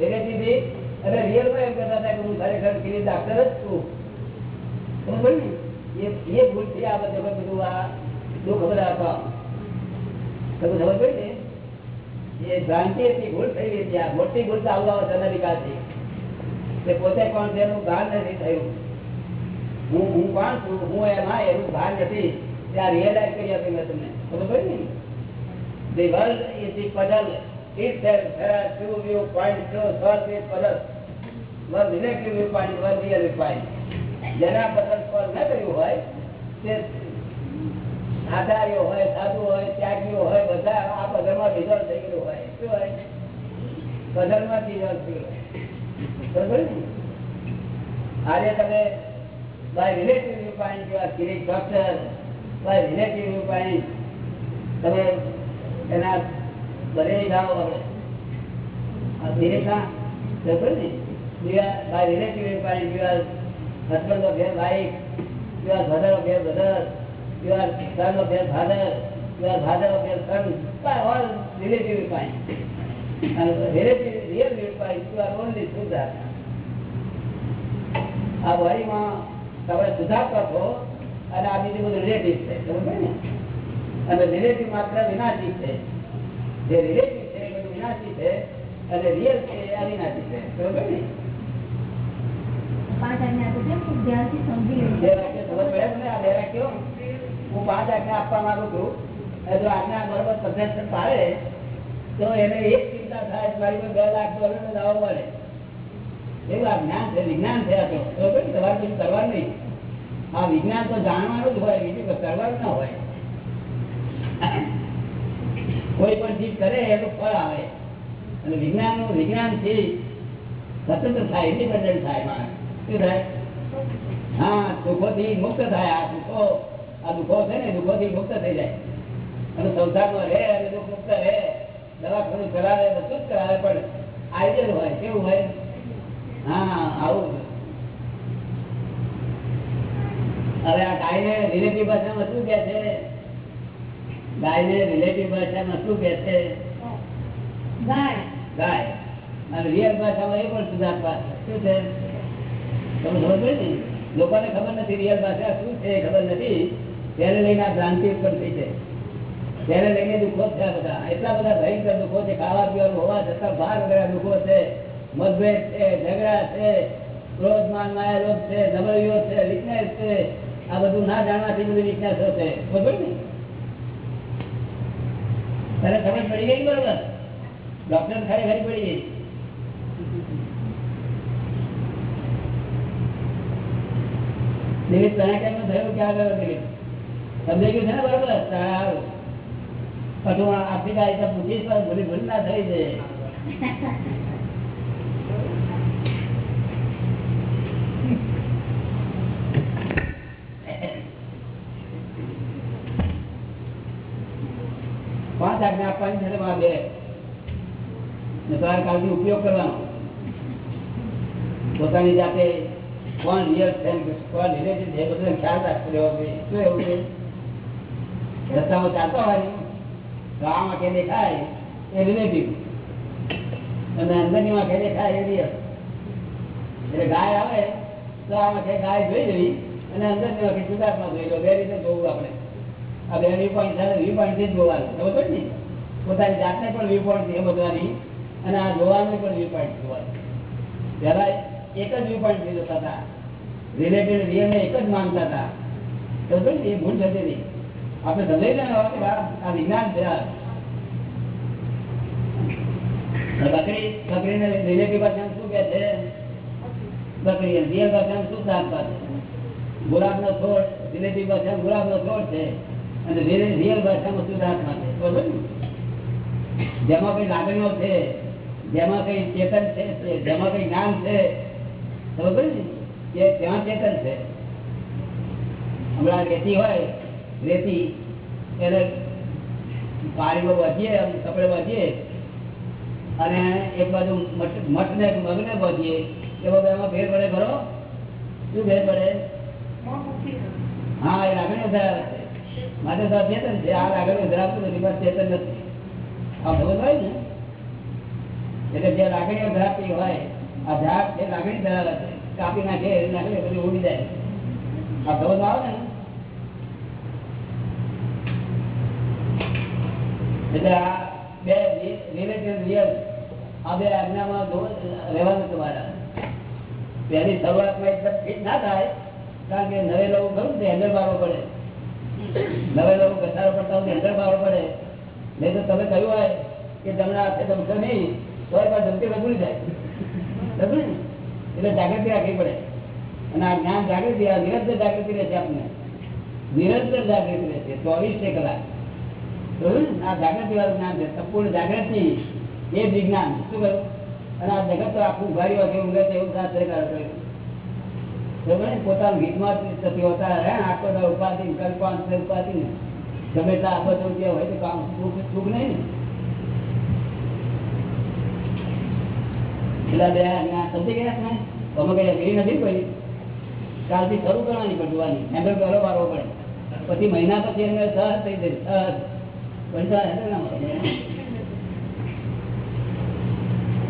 રિલેટિવલી અને રિયલમાં એમ કહેતા હતા કે હું ખરેખર ગીરી ડોક્ટર જ છું. બરોબર ને? એ એ ભૂલથી આ બધું બધું આ દુઃખ બધા આપવા. તમે ખબર પડી ને? એ ભ્રાંતિ હતી ભૂલ થઈ ગઈ હતી આ મોટી ભૂલ તો આવવા વગરના વિકાસથી તે પોતે કોણ છે એનું ભાન નથી થયું. હું હું કોણ છું? હું એમાં એનું ભાન નથી. ત્યાં રિયલાઇઝ કરી આપી મેં તમને. ખબર પડી ને? The world is the puzzle itself. There are two viewpoints to solve this puzzle. One. જેના પસંદ પર ન કર્યું હોય, તે આચાર્યો હોય, સાધુ હોય, ત્યાગીઓ હોય, બધા આ પધરમાં ડિઝોલ્વ થઈ ગયેલું હોય શું હોય પધરમાં ડિઝોલ્વ થઈ ગયું આજે તમે બાય રિલેટિવ રૂપાણી જેવા Kirit doctor by relative Rupani તમે એના બધે જાઓ આપણે આ ગિરીશના બરોબર ને by relative viewpoint you are only Suddha. આ વાણીમાં તમે સુધારતા છો અને આ બીજું બધું રિલેટિવ છે બરોબર ને અને રિલેટિવ માત્ર વિનાશી છે જે રિલેટિવ છે એ બધું વિનાશી છે અને રિયલ છે એ અવિનાશી છે. બરોબર ને? પાંચ આજ્ઞા તો કેમ ખૂબ સમજી બે વાક્ય ખબર પડે ને? આ બે વાક્યો? હું પાંચ આજ્ઞા આપવા માંગુ છું. જો આજ્ઞા બરોબર પદ્ધતિ પાડે તો એને એક ચિંતા થાય મારી બે લાખ ડોલર નો દાવો મળે. એવું આ જ્ઞાન છે વિજ્ઞાન છે આ તો. બરોબર? તમારે કરવાનું નહીં. આ વિજ્ઞાન તો જાણવાનું જ હોય બીજું કરવાનું ના હોય. કોઈ પણ ચીજ કરે એનું ફળ આવે. અને વિજ્ઞાનનું વિજ્ઞાનથી સ્વતંત્ર થાય ઇન્ડિપેન્ડન્ટ થાય શું થાય? હા દુઃખો થી મુક્ત થાય. આ દુઃખો આ દુઃખો છે ને દુઃખો થી મુક્ત થઈ જાય. અને સંસારમાં રહે અને દુઃખ મુક્ત રહે. દવાખાનું કરાવે બધું જ કરાવે પણ આઈડિયલ હોય, કેવું હોય? હા, આવું હવે આ ગાયને રિલેટિવ ભાષામાં શું કે છે? ગાયને રિલેટિવ ભાષામાં શું કે છે? ગાય. ગાય. અને રિયલ ભાષામાં એ પણ સુધારવા શું છે? તમે ખબર ને? લોકોને ખબર નથી રિયલ ભાષા શું છે ખબર નથી. તેને લઈને આ ભ્રાંતિ ઉત્પન્ન થઈ છે. તેને લઈને દુઃખો છે બધા. એટલા બધા ભયંકર દુઃખો છે ખાવા પીવાનું હોવા છતાં ભાર વગેરે દુઃખો છે. મતભેદ છે ઝઘડા છે ક્રોધ માન માયા લોભ છે નબળીઓ છે વીકનેસ છે. આ બધું ના જાણવાથી બધી વીકનેસો છે. બરોબર ને? તને સમજ પડી ગઈ બરોબર? ડોક્ટર ખરેખર પડી ગઈ. થયું? ક્યાં ગયો સમજાઈ ગયું છે ને બરોબર? સારું પછી હું આફ્રિકા પૂછીશ પણ ભૂલી ભૂલ ના થઈ જાય આજ્ઞા આપવાની છે બે ને તમારે ઉપયોગ કરવાનો. પોતાની જાતે કોણ રિયલ છે કોણ રિલેટિવ છે બધું ખ્યાલ રાખતો રહેવો જોઈએ. શું એવું છે? રસ્તામાં ચાલતો હોય તો આ દેખાય એ રિલેટિવ અને અંદરની વાંકે દેખાય એ રિયલ એટલે ગાય આવે, તો આ વાંકે ગાય જોઈ લેવી અને અંદરની માં જોઈ લો. બે રીતે જોવું આપણે. આ બે વ્યૂ પોઈન્ટ સાથે વ્યૂ જ જોવાનું. પોતાની જાતને પણ વ્યૂ પોઈન્ટ છે સમજવાની અને આ જોવાનું પણ વ્યૂ પોઈન્ટ જોવાનું એક જ વ્યૂ પોઈન્ટ જોતા હતા રિલેટેડ રિયલ ને એક જ માનતા હતા. ખબર? એ ભૂલ થતી હતી આપણે સમજાઈ હવે કે આ વિજ્ઞાન છે બકરી, બકરીને રિલેટિવ શું કહે છે? બકરી રિયલ ભાષામાં શું દાંતમાં છે? ગુલાબનો છોડ રિલેટિવ ભાષામાં ગુલાબનો છોડ છે. અને રિયલ ભાષામાં શુદ્ધાત્મા છે બરોબર જેમાં કઈ લાગણીઓ છે જેમાં કઈ ચેતન છે જેમાં કઈ જ્ઞાન છે બરોબર ને? એ ત્યાં ચેતન છે. હમણાં રેતી હોય રેતી એને પાણીમાં વધીએ કપડે વધીએ અને એક બાજુ મઠ ને મગને વધીએ એ બધું એમાં ભેર પડે ખરો? શું ભેર પડે? હા એ લાગણીઓ ધરાવે છે. માટે તો ચેતન છે આ લાગણીઓ ઉધરાતું નથી બસ ચેતન નથી. આ ખબર હોય ને, એટલે જે લાગણીઓ ધરાવતી હોય, આ ઝાડ છે લાગણી ધરાવે છે. કાપી નાખે નાખે પછી ઉડી જાય. આ ખબર આવે ને, એટલે આ બે રિલેટિવ રિયલ, આ બે આજ્ઞામાં રહેવાનું તમારા. પહેલી શરૂઆતમાં એકદમ ફિટ ના થાય, કારણ કે નવે લવું ને હેન્ડલ મારવો પડે. નવે નવો ઘસારો પડતા હોય અંદર મારવો પડે. નહીં તો તમે કહ્યું હોય કે તમને હાથે ગમશો નહીં તો એ પણ ધમકી રજૂ જાય ને? એટલે જાગૃતિ રાખવી પડે. અને આ જ્ઞાન જાગૃતિ, આ નિરંતર જાગૃતિ રહેશે આપને. નિરંતર જાગૃતિ રહેશે, ચોવીસે કલાક? આ જાગૃતિ વાળું જ્ઞાન છે, સંપૂર્ણ જાગૃતિ. એ વિજ્ઞાન. શું કહ્યું? અને આ જગત તો આખું ઉઘાડી વાગે ઊંઘે એવું સાથે કર્યું બરોબર ને? પોતાનું હિતમાં થતી હોતા. હે, આખો દા ઉપાધિ કલ્પાંત ને ગમે ત્યાં આખો જવું હોય તો કામ સુખ સુખ નહીં. ને બે સમજી ગયા તમે અમે કઈ અઘરી નથી પડી? કાલથી શરૂ કરવાની પડવાની હેન્ડલ કરો મારવો પડે. પછી મહિના પછી એમને સહજ થઈ જાય. સહજ પૈસા હેન્ડલ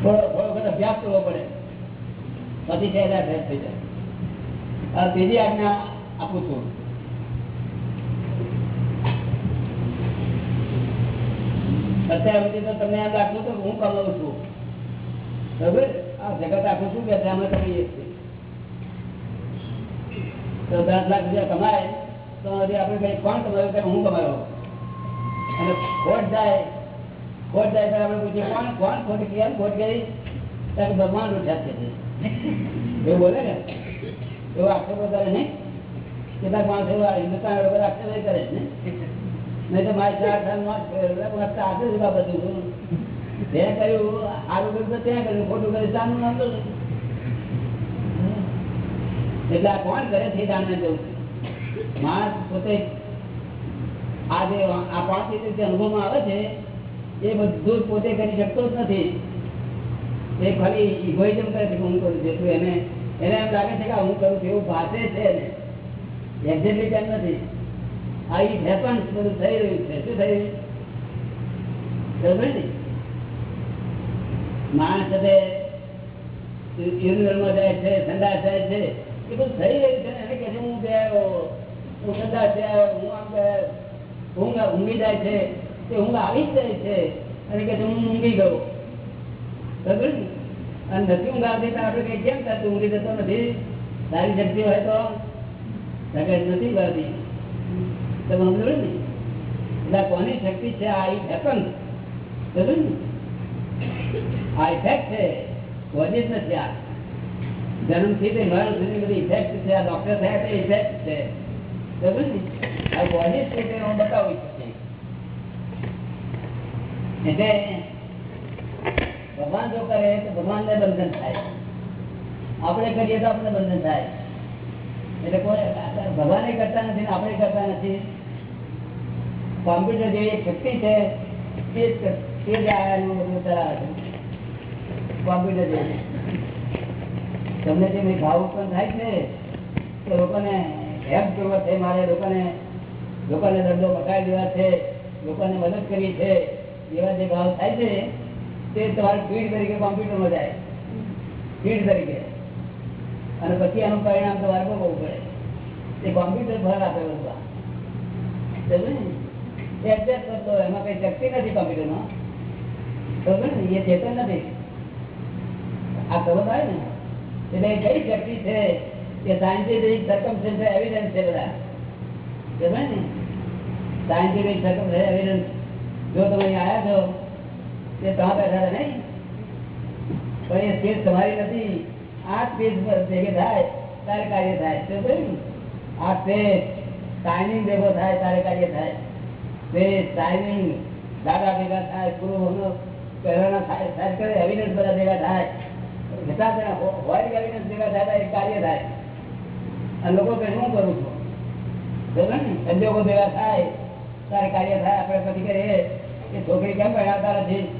થોડો થોડો વખત અભ્યાસ કરવો પડે. પછી સહેજ થઈ જાય. આ ત્રીજી આજ્ઞા આપું છું. લાખ રૂપિયા કમાય, તો આપણે કઈ કોણ કમાયો કે હું કમાયો અને જાય, ખોટ જાય આપણે કોણ કોણ ખોટ કેમ ખોટ ગઈ ત્યારે ભગવાન ઉઠ્યા છે. એવું બોલે ને? એવો આક્ષેપો કરે નહીં. કેટલાક માણસો હિન્દુસ્તાન આક્ષેપ કરે ને. નહીં તો મારી ચાર આજે જ બાબત ત્યાં કર્યું સારું કર્યું ત્યાં કર્યું, ખોટું કર્યું સામનું નામ એટલે કોણ કરે છે જાણવા જવું માણસ પોતે આ જે આ પાંચ રીતે અનુભવમાં આવે છે, એ બધું પોતે કરી શકતો જ નથી. એ ખાલી ઇગોઇઝમ કરે છે હું કરું છું એને એને એમ લાગે છે કે હું કરું છું એવું ભાષે છે એને. એક્ઝેક્ટલી નથી? આ ઈ હેપન બધું થઈ રહ્યું છે. શું થઈ રહ્યું? ને માણસ સાથે યુનિવર્સમાં જાય છે સંદાસ જાય છે, એ બધું થઈ રહ્યું છે ને. એને કે હું ગયો હું સંદાસ હું આમ ઊંઘ ઊંઘી જાય છે. તે ઊંઘ આવી જ જાય છે. અને કે હું ઊંઘી ગયો. ખબર ને અને નથી ઊંઘ આવતી તો આપણે કઈ કેમ થતું ઊંઘી જતો નથી સારી શક્તિ હોય તો નથી કરતી તમે સમજો ને? એટલે કોની શક્તિ છે? આ ઈ હેપન આ ઇફેક્ટ છે. કોઝિસ નથી આ. જન્મથી તે મરણ બધી ઇફેક્ટ છે. આ ડોક્ટર થયા તે ઇફેક્ટ છે. બરોબર ને? આ કોઝિસ છે તે હું બતાવી એટલે ભગવાન જો કરે તો ભગવાન ને બંધન થાય. આપણે કરીએ તો આપણે બંધન થાય. એટલે કોઈ ભગવાને કરતા નથી ને આપણે કરતા નથી. કોમ્પ્યુટર જેવી શક્તિ છે, તે જ કર- ચલાવે કોમ્પ્યુટર જેવી. તમને જે ભાવ ઉત્પન્ન થાય છે તો લોકોને હેલ્પ કરવો છે, મારે લોકોને લોકોને ધંધો મટાડી દેવા છે, લોકોને મદદ કરવી છે, એવા જે ભાવ થાય છે તે તમારે ફીડ તરીકે કોમ્પ્યુટરમાં જાય. ફીડ તરીકે. અને પછી એનું પરિણામ તમારે ભોગવવું પડે. તે કોમ્પ્યુટર ભર આપે બધું એડજસ્ટ કરતો એમાં કઈ શક્તિ નથી કોમ્પ્યુટરમાં સમજ્યો ને? એ ચેતન નથી. આ ખબર આવે ને? એટલે કઈ શક્તિ છે? કે સાયન્ટિફિક સર્કમસ્ટન્સ એવિડન્સ છે બધા. સમજ્યો ને? સાયન્ટિફિક સર્કમસ્ટન્સ એવિડન્સ જો તમે આવ્યા છો તે ત્યાં બેઠા નહીં પણ એ સ્પેસ તમારી નથી. આ સ્પેસ પર ભેગે થાય, તારે કાર્ય થાય. તો કહ્યું? આ સ્પેસ ટાઈમિંગ ભેગો થાય, તારે કાર્ય થાય. સ્પેસ ટાઈમિંગ દાદા ભેગા થાય પૂર્વ પહેલાના થાય થાય કરે એવિડન્સ બધા ભેગા થાય. જણા હો- હોય એવિડન્સ ભેગા થાય એ કાર્ય થાય. અને લોકો કે શું કરું છું? સંજોગો ભેગા થાય, તારે કાર્ય થાય, આપણે પછી કરીએ. કે છોકરી કેમ ભણાવતા નથી? તો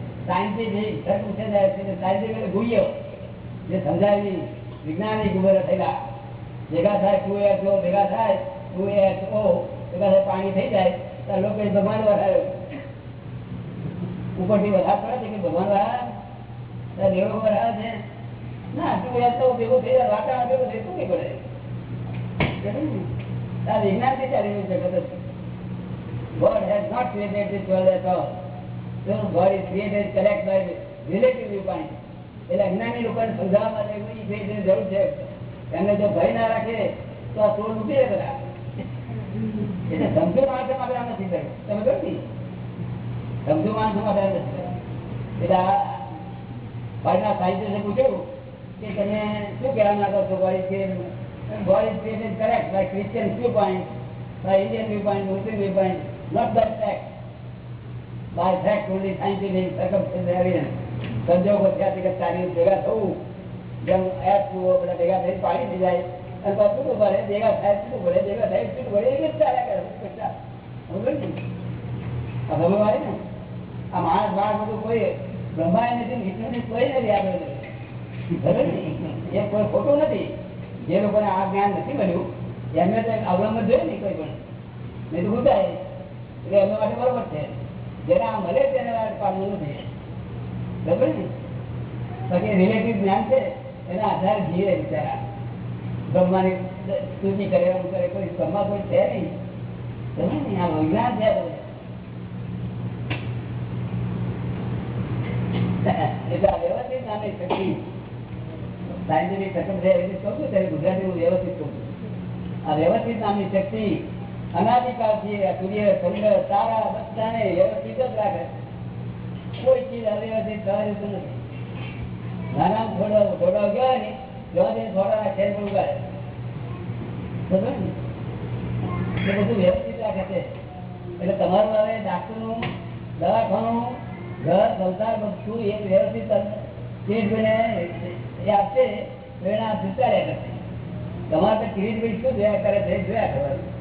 છે સાયન્ટિફિક ગુહ્યો જે સમજાવી વિજ્ઞાનિક ઉભેલા થયેલા. ભેગા થાય ટુ એચ ભેગા થાય ટુ એચ ભેગા થાય, પાણી થઈ જાય. તો લોકો ભગવાન વરાયો ઉપરથી વધાર પડે છે કે ભગવાન ત્યારે દેવો વરાયા છે? ના ટુ એચ તો ભેગું થઈ જાય, વાતાવરણ ભેગું શું નહીં. પડે વિજ્ઞાનથી ચાલી છે જગત has not created this world at all. So God is created correct by relative viewpoint. એટલે અજ્ઞાની લોકોને સમજાવવા માટે કોઈ creation જરૂર છે એમને જો ભય ના રાખે તો આ સોળ લૂટી લે બધા એટલે સમજો માણસો માટે આ નથી કર્યું તમે કહ્યું ને સમજો માણસો માટે આ નથી કર્યું એટલે આ બહારના સાહિત્ય પૂછ્યું કે તમે શું કહેવા માંગો છો God is created God is created correct by Christian viewpoint by Indian viewpoint, Muslim viewpoint, not by fact. By fact, only scientific circumstances evidence. સંજોગો ત્યાંથી કે ભેગા થવું. જેમ એપ જુઓ બધા ભેગા થઈ પાણી થઈ જાય. અને પછી તો ભરે ભેગા થાય છૂટું ભરે ભેગા થાય છૂટું ભરે એ જ ચાલ્યા કરે. આ ને? આ માણસ માણસ બધું કોઈ બ્રહ્માય નથી વિષ્ણુ કોઈ નથી આગળ એ કોઈ ખોટું નથી. જે લોકોને આ જ્ઞાન નથી મળ્યું, એમને તો અવલંબન જોઈએ ને કોઈ પણ. નહીં તો ગુજાય એટલે એમના માટે બરોબર છે. જેને મળે તેને પામવું નથી બરાબર ને? બાકી રિલેટિવ જ્ઞાન છે, એના આધારે જીવે બિચારા. બ્રહ્માની સ્તુતિ કરે એમ કરે, કોઈ બ્રહ્મા કોઈ છે નહીં. સમજે ને? આ વિજ્ઞાન છે એટલે આ વ્યવસ્થિત નામની શક્તિ. સાયન્ટિફિક સકમ છે, એટલે રીતે કહું ગુજરાતી હું વ્યવસ્થિત કહું છું આ વ્યવસ્થિત નામની શક્તિ અનાદિકાળથી આ સૂર્ય, ચંદ્ર, તારા બધાને વ્યવસ્થિત જ રાખે. કોઈ ચીજ અવ્યવસ્થિત થવા તો નથી. નાના થોડો થોડો ગયો ને જવા દે થોડા શેર પર ઉગાડે બધું વ્યવસ્થિત રાખે છે. એટલે તમારું હવે ડાક્ટરનું, દવાખાનું, ઘર, સંસાર બધું એક વ્યવસ્થિત એ આપશે પ્રેરણા સ્વીકાર્યા કરશે. તમારે તો કિરીટભાઈ શું જોયા કરે છે જોયા કરવાનું.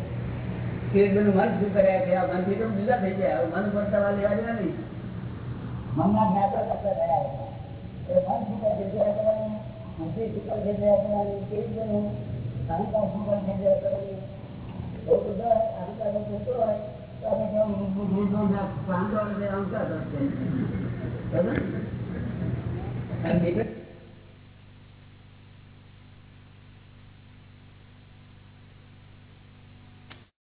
કિરીટભાઈ મન શું કર્યા છે? આ મનથી તો જુદા થઈ ગયા. મન પર તમારે લેવા દેવા નહીં મનના જ્ઞાતા કરતા રહ્યા એટલે મન શું કરે છે જોયા બુદ્ધિ શું કરે છે કરવાની કિરીટભાઈનું અહંકાર શું કરે છે કરવાની. બહુ બધા અહંકાર થતો હોય. તો આપણે કેવું પ્રાંતો બરાબર?